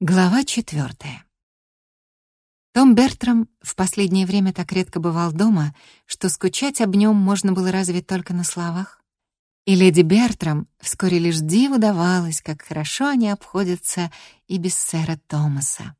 Глава четвертая. Том Бертрам в последнее время так редко бывал дома, что скучать об нем можно было разве только на словах. И леди Бертрам вскоре лишь диву давалась, как хорошо они обходятся и без сэра Томаса.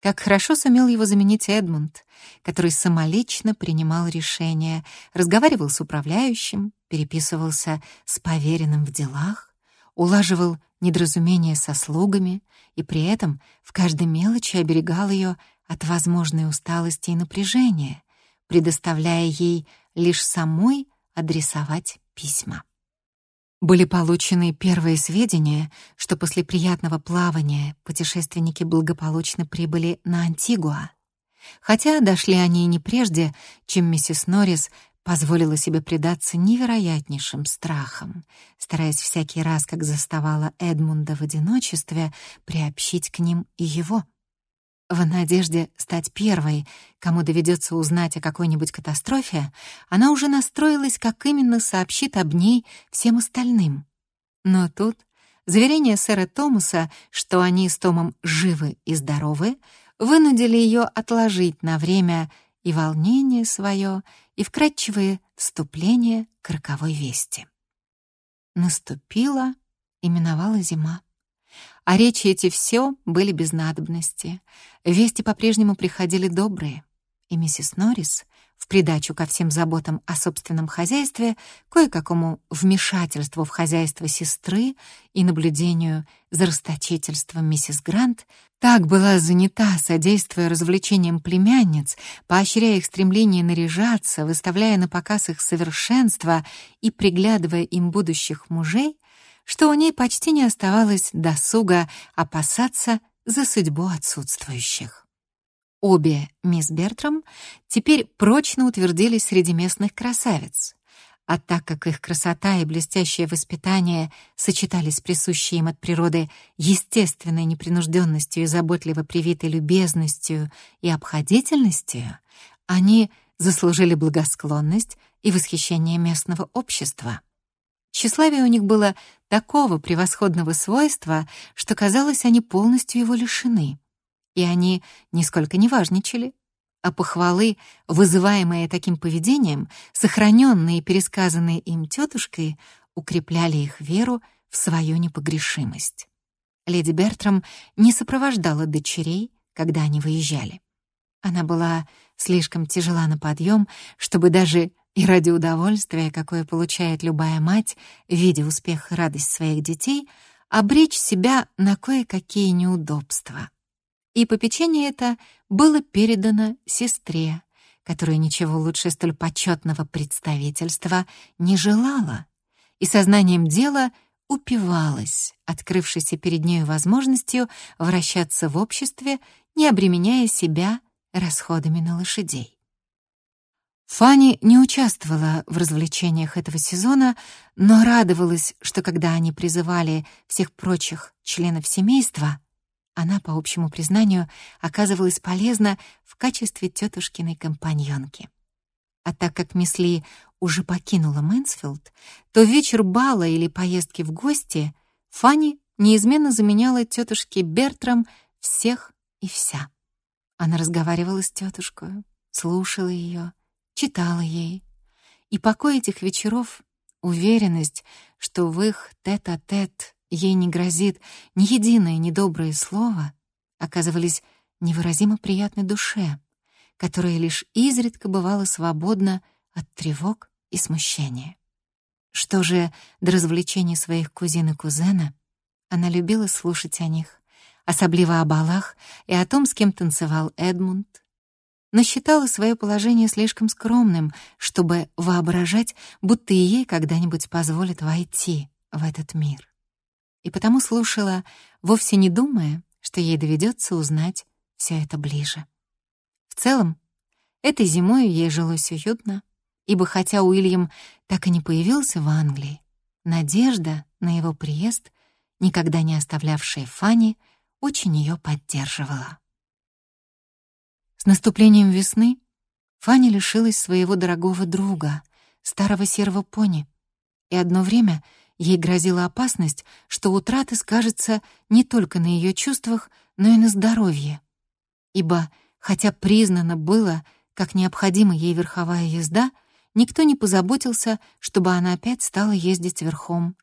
Как хорошо сумел его заменить Эдмунд, который самолично принимал решения, разговаривал с управляющим, переписывался с поверенным в делах, улаживал недоразумения со слугами и при этом в каждой мелочи оберегал ее от возможной усталости и напряжения, предоставляя ей лишь самой адресовать письма. Были получены первые сведения, что после приятного плавания путешественники благополучно прибыли на Антигуа. Хотя дошли они не прежде, чем миссис Норрис позволила себе предаться невероятнейшим страхам, стараясь всякий раз, как заставала Эдмунда в одиночестве, приобщить к ним и его. В надежде стать первой, кому доведется узнать о какой-нибудь катастрофе, она уже настроилась, как именно сообщит об ней всем остальным. Но тут заверение сэра Томаса, что они с Томом живы и здоровы, вынудили ее отложить на время и волнение свое, и вкрадчивые вступления к роковой вести. Наступила и миновала зима. А речи эти все были без надобности. Вести по-прежнему приходили добрые. И миссис Норрис в придачу ко всем заботам о собственном хозяйстве, кое-какому вмешательству в хозяйство сестры и наблюдению за расточительством миссис Грант, так была занята, содействуя развлечениям племянниц, поощряя их стремление наряжаться, выставляя на показ их совершенство и приглядывая им будущих мужей, что у ней почти не оставалось досуга опасаться за судьбу отсутствующих. Обе мисс Бертрам теперь прочно утвердились среди местных красавиц. А так как их красота и блестящее воспитание сочетались с присущей им от природы естественной непринужденностью и заботливо привитой любезностью и обходительностью, они заслужили благосклонность и восхищение местного общества. Тщеславие у них было такого превосходного свойства, что казалось, они полностью его лишены и они нисколько не важничали, а похвалы, вызываемые таким поведением, сохраненные и пересказанные им тетушкой, укрепляли их веру в свою непогрешимость. Леди Бертрам не сопровождала дочерей, когда они выезжали. Она была слишком тяжела на подъем, чтобы даже и ради удовольствия, какое получает любая мать, видя успех и радость своих детей, обречь себя на кое-какие неудобства и попечение это было передано сестре, которая ничего лучше столь почетного представительства не желала, и сознанием дела упивалась, открывшейся перед нею возможностью вращаться в обществе, не обременяя себя расходами на лошадей. Фанни не участвовала в развлечениях этого сезона, но радовалась, что когда они призывали всех прочих членов семейства, она, по общему признанию, оказывалась полезна в качестве тетушкиной компаньонки. А так как мисс Ли уже покинула Мэнсфилд, то вечер бала или поездки в гости Фанни неизменно заменяла тетушке Бертрам всех и вся. Она разговаривала с тетушкой, слушала ее, читала ей. И покой этих вечеров, уверенность, что в их тет-а-тет ей не грозит ни единое недоброе слово, оказывались невыразимо приятной душе, которая лишь изредка бывала свободна от тревог и смущения. Что же до развлечений своих кузин и кузена, она любила слушать о них, особливо о балах и о том, с кем танцевал Эдмунд, но считала свое положение слишком скромным, чтобы воображать, будто ей когда-нибудь позволят войти в этот мир и потому слушала, вовсе не думая, что ей доведется узнать все это ближе. В целом, этой зимой ей жилось уютно, ибо хотя Уильям так и не появился в Англии, надежда на его приезд, никогда не оставлявшая Фанни, очень ее поддерживала. С наступлением весны Фанни лишилась своего дорогого друга, старого серого пони, и одно время — Ей грозила опасность, что утрата скажется не только на ее чувствах, но и на здоровье. Ибо, хотя признано было, как необходима ей верховая езда, никто не позаботился, чтобы она опять стала ездить верхом.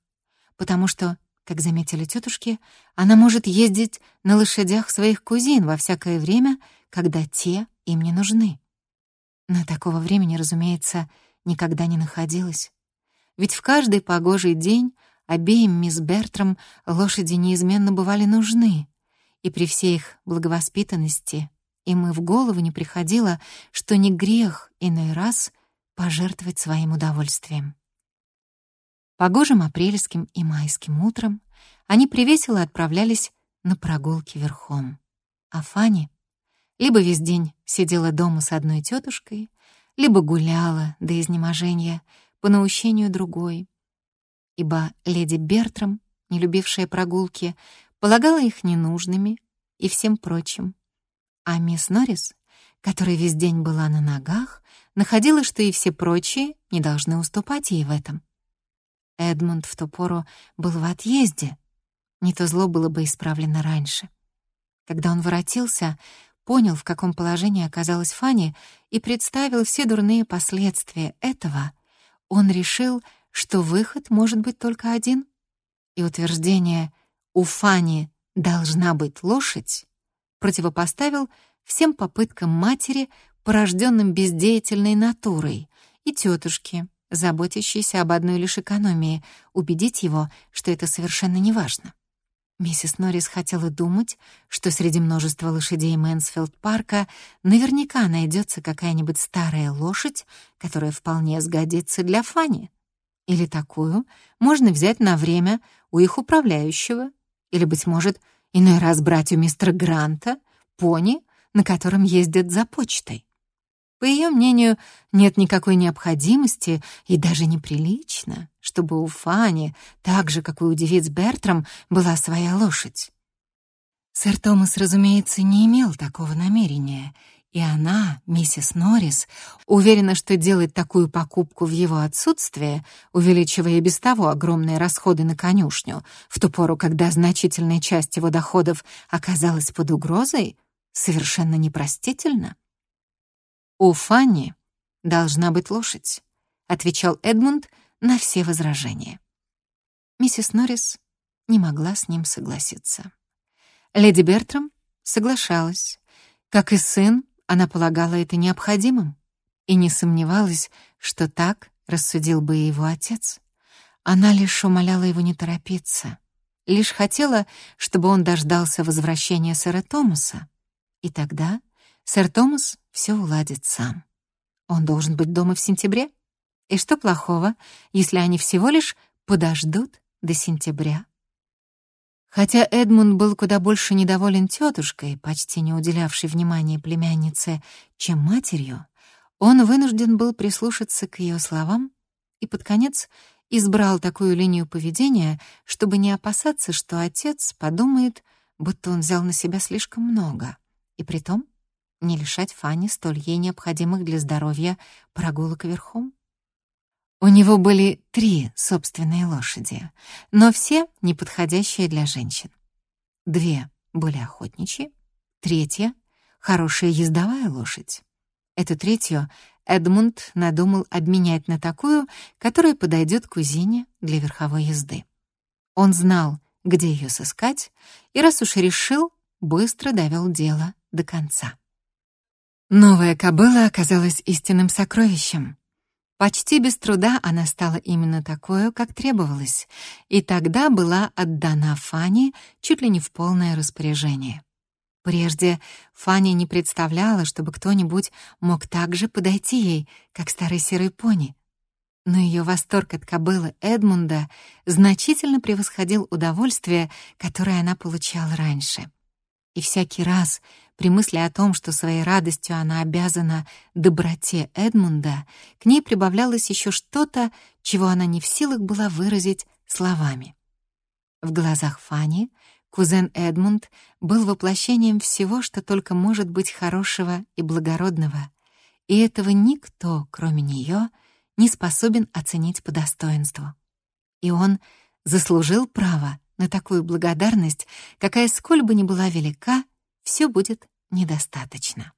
Потому что, как заметили тетушки, она может ездить на лошадях своих кузин во всякое время, когда те им не нужны. Но такого времени, разумеется, никогда не находилось. Ведь в каждый погожий день обеим мисс Бертрам лошади неизменно бывали нужны, и при всей их благовоспитанности им и в голову не приходило, что не грех иной раз пожертвовать своим удовольствием. Погожим апрельским и майским утром они привесело отправлялись на прогулки верхом. А Фанни либо весь день сидела дома с одной тетушкой, либо гуляла до изнеможения по наущению другой, ибо леди Бертрам, не любившая прогулки, полагала их ненужными и всем прочим. А мисс Норрис, которая весь день была на ногах, находила, что и все прочие не должны уступать ей в этом. Эдмунд в ту пору был в отъезде. Не то зло было бы исправлено раньше. Когда он воротился, понял, в каком положении оказалась Фанни, и представил все дурные последствия этого, он решил, что выход может быть только один. И утверждение «у Фани должна быть лошадь» противопоставил всем попыткам матери, порожденным бездеятельной натурой, и тетушке, заботящейся об одной лишь экономии, убедить его, что это совершенно неважно. Миссис Норрис хотела думать, что среди множества лошадей Мэнсфилд-парка наверняка найдется какая-нибудь старая лошадь, которая вполне сгодится для Фани. Или такую можно взять на время у их управляющего, или, быть может, иной раз брать у мистера Гранта пони, на котором ездят за почтой. По ее мнению, нет никакой необходимости и даже неприлично, чтобы у Фани, так же, как и у девиц Бертрам, была своя лошадь. Сэр Томас, разумеется, не имел такого намерения и она, миссис Норрис, уверена, что делать такую покупку в его отсутствие, увеличивая без того огромные расходы на конюшню, в ту пору, когда значительная часть его доходов оказалась под угрозой, совершенно непростительно. «У Фанни должна быть лошадь», — отвечал Эдмунд на все возражения. Миссис Норрис не могла с ним согласиться. Леди Бертрам соглашалась, как и сын, она полагала это необходимым и не сомневалась, что так рассудил бы и его отец. Она лишь умоляла его не торопиться, лишь хотела, чтобы он дождался возвращения сэра Томаса. И тогда сэр Томас все уладит сам. Он должен быть дома в сентябре. И что плохого, если они всего лишь подождут до сентября? Хотя Эдмунд был куда больше недоволен тетушкой, почти не уделявшей внимания племяннице, чем матерью, он вынужден был прислушаться к ее словам и под конец избрал такую линию поведения, чтобы не опасаться, что отец подумает, будто он взял на себя слишком много, и притом не лишать Фанни столь ей необходимых для здоровья прогулок верхом. У него были три собственные лошади, но все неподходящие для женщин. Две были охотничьи, третья — хорошая ездовая лошадь. Эту третью Эдмунд надумал обменять на такую, которая подойдет кузине для верховой езды. Он знал, где ее сыскать, и раз уж решил, быстро довел дело до конца. Новая кобыла оказалась истинным сокровищем. Почти без труда она стала именно такой, как требовалось, и тогда была отдана Фане чуть ли не в полное распоряжение. Прежде Фанни не представляла, чтобы кто-нибудь мог так же подойти ей, как старый серый пони. Но ее восторг от кобылы Эдмунда значительно превосходил удовольствие, которое она получала раньше. И всякий раз, при мысли о том, что своей радостью она обязана доброте Эдмунда, к ней прибавлялось еще что-то, чего она не в силах была выразить словами. В глазах Фани кузен Эдмунд был воплощением всего, что только может быть хорошего и благородного, и этого никто, кроме нее, не способен оценить по достоинству. И он заслужил право на такую благодарность, какая сколь бы ни была велика, все будет недостаточно.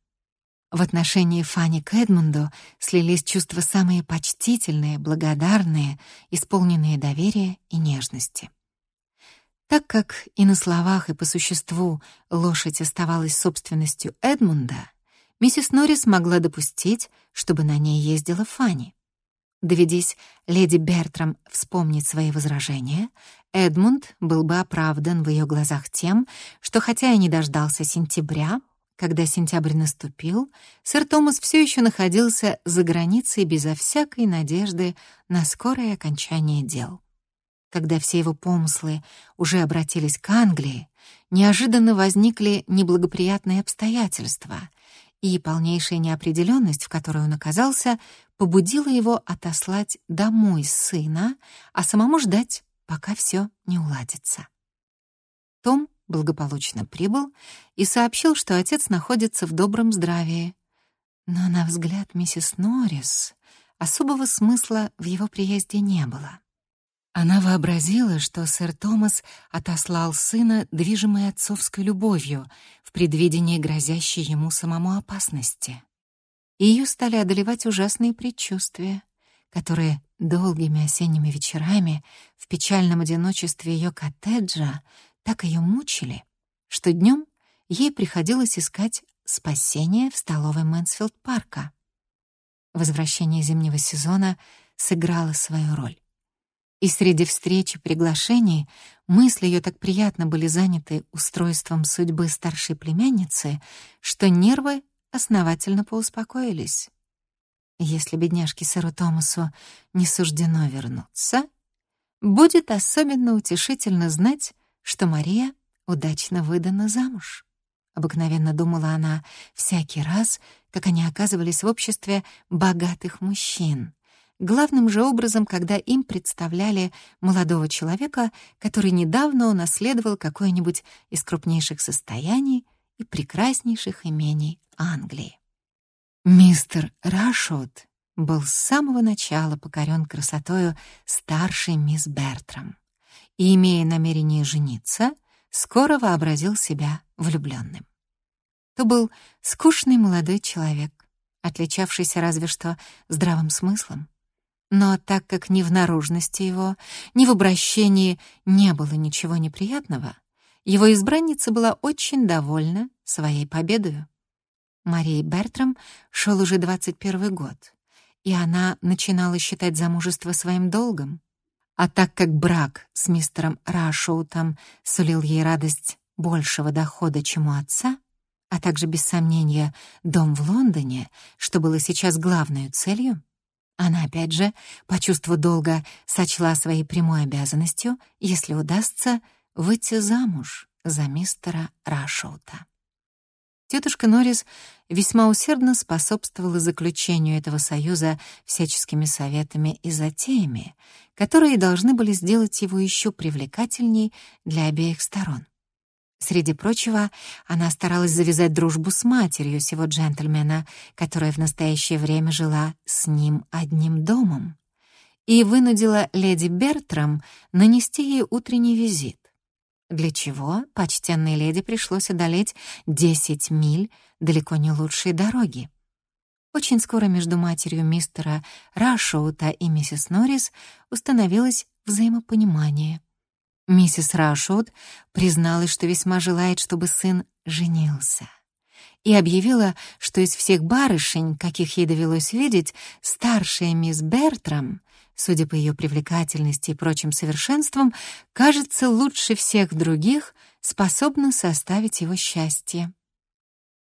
В отношении Фанни к Эдмунду слились чувства самые почтительные, благодарные, исполненные доверия и нежности. Так как и на словах, и по существу лошадь оставалась собственностью Эдмунда, миссис Норрис могла допустить, чтобы на ней ездила Фанни. Доведись леди Бертрам вспомнить свои возражения, Эдмунд был бы оправдан в ее глазах тем, что хотя и не дождался сентября, когда сентябрь наступил, сэр Томас все еще находился за границей безо всякой надежды на скорое окончание дел. Когда все его помыслы уже обратились к Англии, неожиданно возникли неблагоприятные обстоятельства, и полнейшая неопределенность, в которой он оказался, побудила его отослать домой сына, а самому ждать, пока все не уладится. Том благополучно прибыл и сообщил, что отец находится в добром здравии. Но на взгляд миссис Норрис особого смысла в его приезде не было. Она вообразила, что сэр Томас отослал сына, движимой отцовской любовью, в предвидении грозящей ему самому опасности. Ее стали одолевать ужасные предчувствия, которые долгими осенними вечерами в печальном одиночестве ее коттеджа так ее мучили, что днем ей приходилось искать спасение в столовой Мэнсфилд-парка. Возвращение зимнего сезона сыграло свою роль. И среди встреч и приглашений мысли ее так приятно были заняты устройством судьбы старшей племянницы, что нервы основательно поуспокоились. Если бедняжке сэру Томасу не суждено вернуться, будет особенно утешительно знать, что Мария удачно выдана замуж. Обыкновенно думала она всякий раз, как они оказывались в обществе богатых мужчин, главным же образом, когда им представляли молодого человека, который недавно унаследовал какое-нибудь из крупнейших состояний и прекраснейших имений Англии. Мистер Рашот был с самого начала покорен красотою старшей мисс Бертрам и, имея намерение жениться, скоро вообразил себя влюбленным. То был скучный молодой человек, отличавшийся разве что здравым смыслом, но так как ни в наружности его, ни в обращении не было ничего неприятного, его избранница была очень довольна своей победою. Марии Бертрам шел уже 21 год, и она начинала считать замужество своим долгом. А так как брак с мистером Рашоутом сулил ей радость большего дохода, чем у отца, а также, без сомнения, дом в Лондоне, что было сейчас главной целью, она, опять же, по чувству долга сочла своей прямой обязанностью, если удастся, выйти замуж за мистера Рашоута. Тетушка Норрис весьма усердно способствовала заключению этого союза всяческими советами и затеями, которые должны были сделать его еще привлекательней для обеих сторон. Среди прочего, она старалась завязать дружбу с матерью сего джентльмена, которая в настоящее время жила с ним одним домом, и вынудила леди Бертрам нанести ей утренний визит, для чего почтенной леди пришлось одолеть 10 миль далеко не лучшей дороги. Очень скоро между матерью мистера Рашоута и миссис Норрис установилось взаимопонимание — Миссис Рашут призналась, что весьма желает, чтобы сын женился, и объявила, что из всех барышень, каких ей довелось видеть, старшая мисс Бертрам, судя по ее привлекательности и прочим совершенствам, кажется лучше всех других, способна составить его счастье.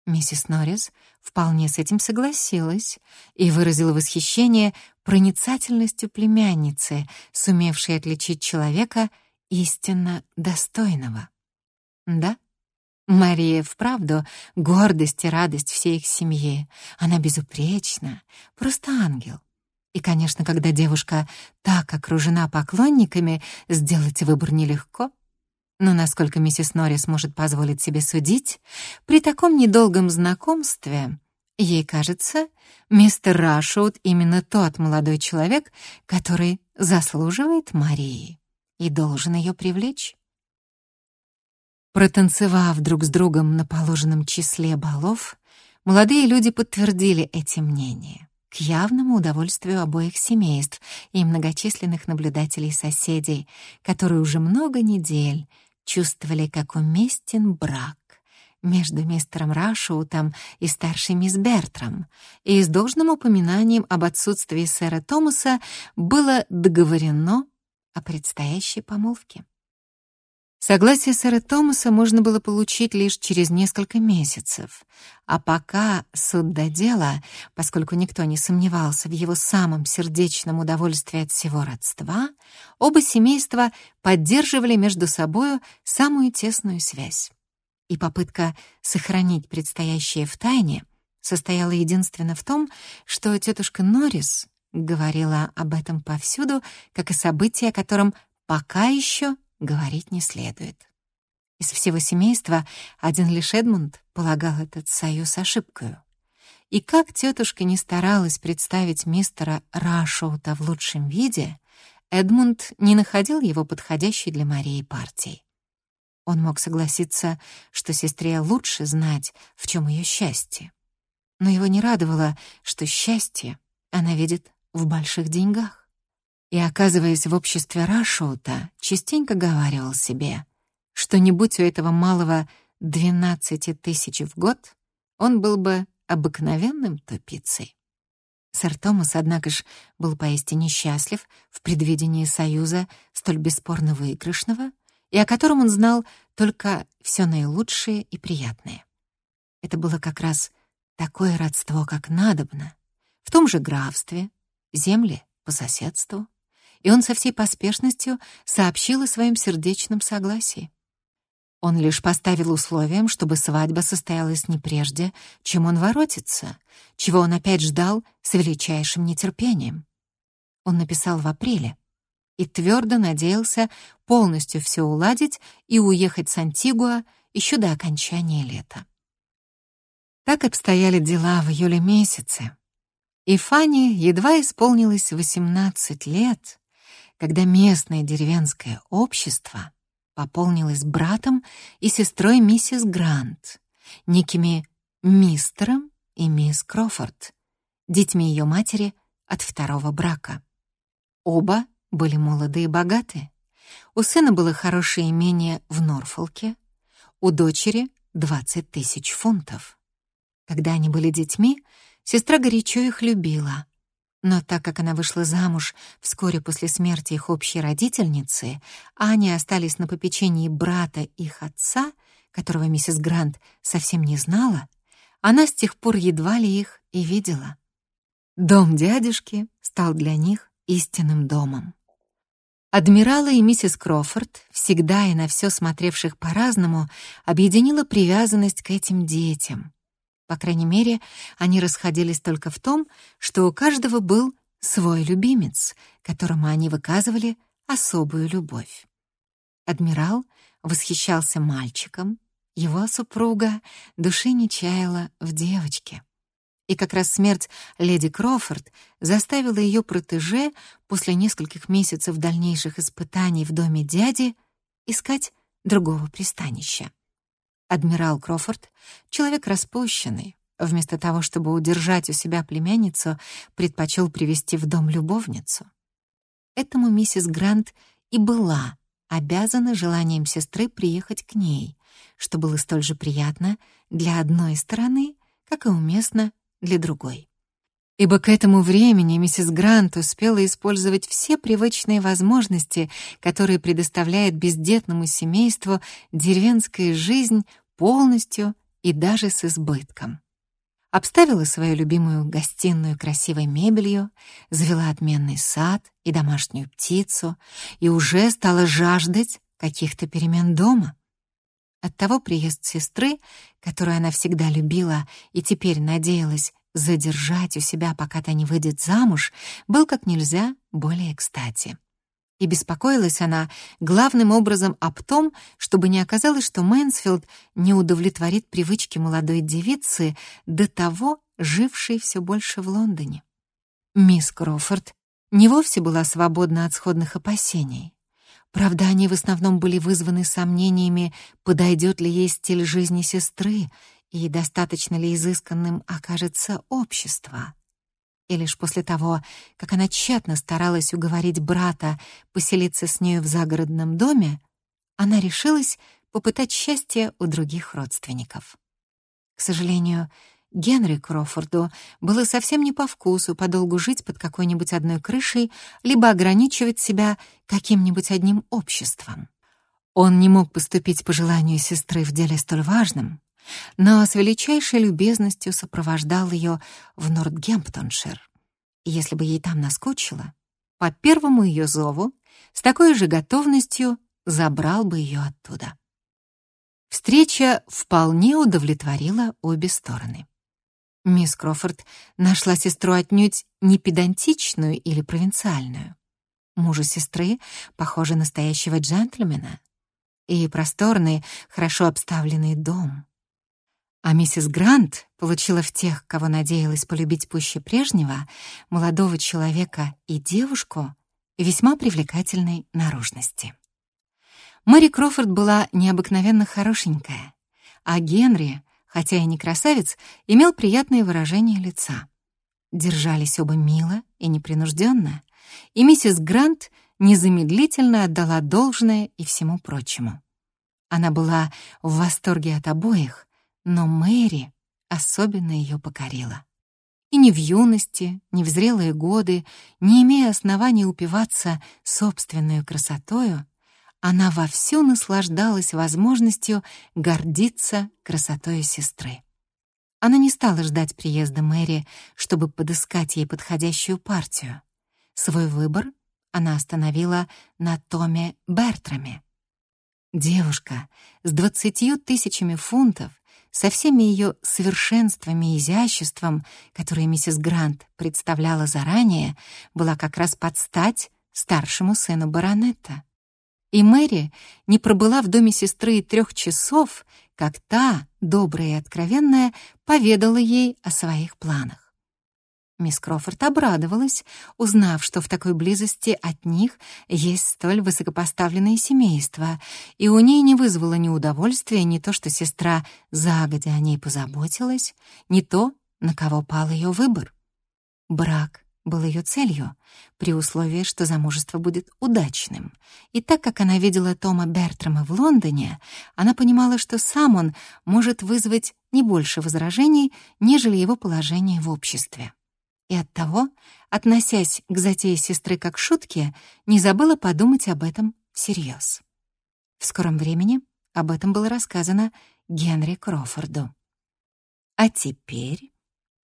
Миссис Норрис вполне с этим согласилась и выразила восхищение проницательностью племянницы, сумевшей отличить человека — истинно достойного. Да, Мария вправду гордость и радость всей их семьи. Она безупречна, просто ангел. И, конечно, когда девушка так окружена поклонниками, сделать выбор нелегко. Но насколько миссис Норрис может позволить себе судить, при таком недолгом знакомстве, ей кажется, мистер Рашут именно тот молодой человек, который заслуживает Марии и должен ее привлечь. Протанцевав друг с другом на положенном числе балов, молодые люди подтвердили эти мнения к явному удовольствию обоих семейств и многочисленных наблюдателей соседей, которые уже много недель чувствовали, как уместен брак между мистером Рашоутом и старшей мисс Бертром, и с должным упоминанием об отсутствии сэра Томаса было договорено о предстоящей помолвке. Согласие сэра Томаса можно было получить лишь через несколько месяцев, а пока суд до дела, поскольку никто не сомневался в его самом сердечном удовольствии от всего родства, оба семейства поддерживали между собою самую тесную связь. И попытка сохранить предстоящее в тайне состояла единственно в том, что тетушка Норрис говорила об этом повсюду, как о событии, о котором пока еще говорить не следует. Из всего семейства один лишь Эдмунд полагал этот союз ошибкой. И как тетушка не старалась представить мистера Рашоута в лучшем виде, Эдмунд не находил его подходящей для Марии партией. Он мог согласиться, что сестре лучше знать, в чем ее счастье. Но его не радовало, что счастье она видит в больших деньгах и, оказываясь в обществе Рашоута, частенько говаривал себе, что не будь у этого малого 12 тысяч в год, он был бы обыкновенным тупицей. Сэр Томас, однако ж, был поистине счастлив в предвидении союза столь бесспорно выигрышного, и о котором он знал только все наилучшее и приятное. Это было как раз такое родство, как надобно, в том же графстве, земли по соседству, и он со всей поспешностью сообщил о своем сердечном согласии. Он лишь поставил условием, чтобы свадьба состоялась не прежде, чем он воротится, чего он опять ждал с величайшим нетерпением. Он написал в апреле и твердо надеялся полностью все уладить и уехать с Антигуа еще до окончания лета. Так обстояли дела в июле месяце. И Фанни едва исполнилось 18 лет, когда местное деревенское общество пополнилось братом и сестрой миссис Грант, некими мистером и мисс Крофорд, детьми ее матери от второго брака. Оба были молоды и богаты. У сына было хорошее имение в Норфолке, у дочери — 20 тысяч фунтов. Когда они были детьми, сестра горячо их любила — но так как она вышла замуж вскоре после смерти их общей родительницы, а они остались на попечении брата их отца, которого миссис Грант совсем не знала, она с тех пор едва ли их и видела. Дом дядюшки стал для них истинным домом. Адмирала и миссис Крофорд, всегда и на все смотревших по-разному, объединила привязанность к этим детям, по крайней мере, они расходились только в том, что у каждого был свой любимец, которому они выказывали особую любовь. Адмирал восхищался мальчиком, его супруга души не чаяла в девочке. И как раз смерть леди Крофорд заставила ее протеже после нескольких месяцев дальнейших испытаний в доме дяди искать другого пристанища. Адмирал Крофорд, человек распущенный, вместо того, чтобы удержать у себя племянницу, предпочел привести в дом любовницу. Этому миссис Грант и была обязана желанием сестры приехать к ней, что было столь же приятно для одной стороны, как и уместно для другой ибо к этому времени миссис Грант успела использовать все привычные возможности, которые предоставляет бездетному семейству деревенская жизнь полностью и даже с избытком. Обставила свою любимую гостиную красивой мебелью, завела отменный сад и домашнюю птицу и уже стала жаждать каких-то перемен дома. Оттого приезд сестры, которую она всегда любила и теперь надеялась задержать у себя, пока та не выйдет замуж, был как нельзя более кстати. И беспокоилась она главным образом об том, чтобы не оказалось, что Мэнсфилд не удовлетворит привычки молодой девицы, до того жившей все больше в Лондоне. Мисс Крофорд не вовсе была свободна от сходных опасений. Правда, они в основном были вызваны сомнениями, подойдет ли ей стиль жизни сестры и достаточно ли изысканным окажется общество. И лишь после того, как она тщетно старалась уговорить брата поселиться с нею в загородном доме, она решилась попытать счастье у других родственников. К сожалению, Генри Крофорду было совсем не по вкусу подолгу жить под какой-нибудь одной крышей, либо ограничивать себя каким-нибудь одним обществом. Он не мог поступить по желанию сестры в деле столь важном, но с величайшей любезностью сопровождал ее в Нортгемптоншир. Если бы ей там наскучило, по первому ее зову, с такой же готовностью забрал бы ее оттуда. Встреча вполне удовлетворила обе стороны. Мисс Крофорд нашла сестру отнюдь не педантичную или провинциальную. Мужа сестры, похоже, настоящего джентльмена. И просторный, хорошо обставленный дом. А миссис Грант получила в тех, кого надеялась полюбить пуще прежнего, молодого человека и девушку весьма привлекательной наружности. Мэри Крофорд была необыкновенно хорошенькая, а Генри — хотя и не красавец, имел приятное выражение лица. Держались оба мило и непринужденно, и миссис Грант незамедлительно отдала должное и всему прочему. Она была в восторге от обоих, но Мэри особенно ее покорила. И ни в юности, ни в зрелые годы, не имея оснований упиваться собственной красотою, она вовсю наслаждалась возможностью гордиться красотой сестры. Она не стала ждать приезда Мэри, чтобы подыскать ей подходящую партию. Свой выбор она остановила на Томе Бертраме. Девушка с двадцатью тысячами фунтов, со всеми ее совершенствами и изяществом, которые миссис Грант представляла заранее, была как раз под стать старшему сыну баронета. И Мэри не пробыла в доме сестры и трех часов, как та, добрая и откровенная, поведала ей о своих планах. Мисс Крофорд обрадовалась, узнав, что в такой близости от них есть столь высокопоставленное семейство, и у ней не вызвало ни удовольствия ни то, что сестра загодя о ней позаботилась, ни то, на кого пал ее выбор. Брак был ее целью, при условии, что замужество будет удачным. И так как она видела Тома Бертрама в Лондоне, она понимала, что сам он может вызвать не больше возражений, нежели его положение в обществе. И оттого, относясь к затее сестры как шутке, не забыла подумать об этом всерьез. В скором времени об этом было рассказано Генри Крофорду. А теперь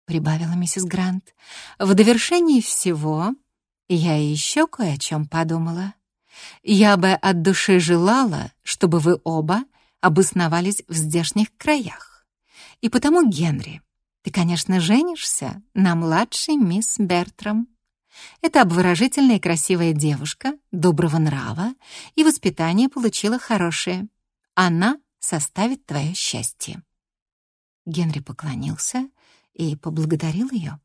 — прибавила миссис Грант. «В довершении всего я еще кое о чем подумала. Я бы от души желала, чтобы вы оба обосновались в здешних краях. И потому, Генри, ты, конечно, женишься на младшей мисс Бертрам. Это обворожительная и красивая девушка, доброго нрава, и воспитание получила хорошее. Она составит твое счастье». Генри поклонился и поблагодарил ее.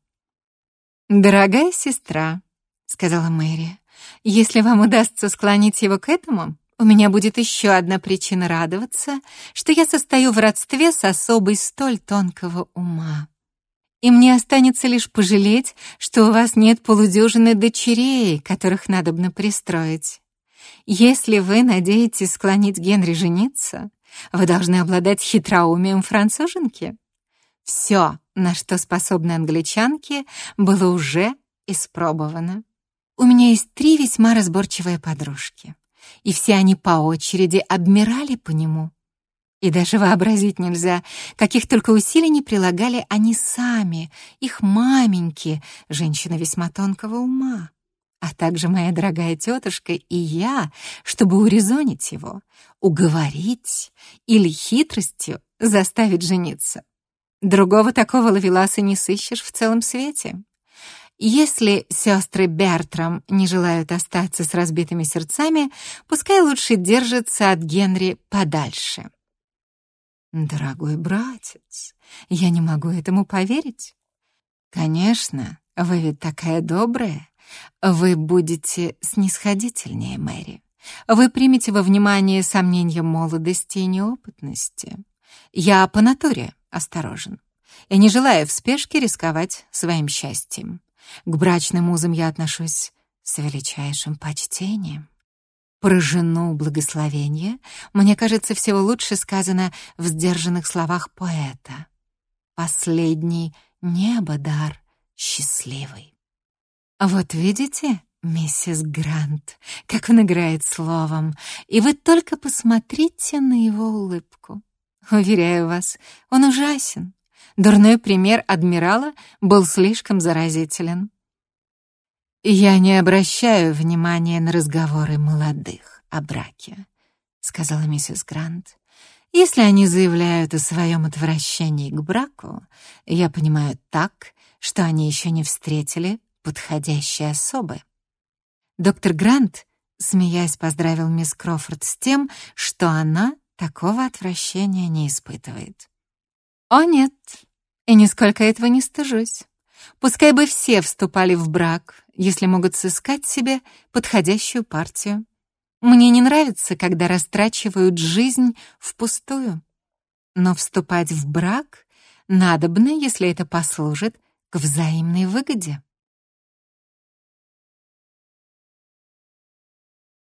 «Дорогая сестра», — сказала Мэри, — «если вам удастся склонить его к этому, у меня будет еще одна причина радоваться, что я состою в родстве с особой столь тонкого ума. И мне останется лишь пожалеть, что у вас нет полудюжины дочерей, которых надобно пристроить. Если вы надеетесь склонить Генри жениться, вы должны обладать хитроумием француженки. Все, на что способны англичанки, было уже испробовано. У меня есть три весьма разборчивые подружки, и все они по очереди обмирали по нему. И даже вообразить нельзя, каких только усилий не прилагали они сами, их маменьки, женщины весьма тонкого ума, а также моя дорогая тетушка и я, чтобы урезонить его, уговорить или хитростью заставить жениться. Другого такого ловеласа не сыщешь в целом свете. Если сестры Бертрам не желают остаться с разбитыми сердцами, пускай лучше держатся от Генри подальше. Дорогой братец, я не могу этому поверить. Конечно, вы ведь такая добрая. Вы будете снисходительнее, Мэри. Вы примете во внимание сомнения молодости и неопытности. Я по натуре осторожен и не желаю в спешке рисковать своим счастьем. К брачным узам я отношусь с величайшим почтением. Про жену благословения, мне кажется, всего лучше сказано в сдержанных словах поэта. Последний небо дар счастливый. Вот видите, миссис Грант, как он играет словом, и вы только посмотрите на его улыбку. Уверяю вас, он ужасен. Дурной пример адмирала был слишком заразителен. «Я не обращаю внимания на разговоры молодых о браке», — сказала миссис Грант. «Если они заявляют о своем отвращении к браку, я понимаю так, что они еще не встретили подходящей особы». Доктор Грант, смеясь, поздравил мисс Крофорд с тем, что она такого отвращения не испытывает. «О нет, и нисколько этого не стыжусь. Пускай бы все вступали в брак, если могут сыскать себе подходящую партию. Мне не нравится, когда растрачивают жизнь впустую. Но вступать в брак надобно, если это послужит к взаимной выгоде.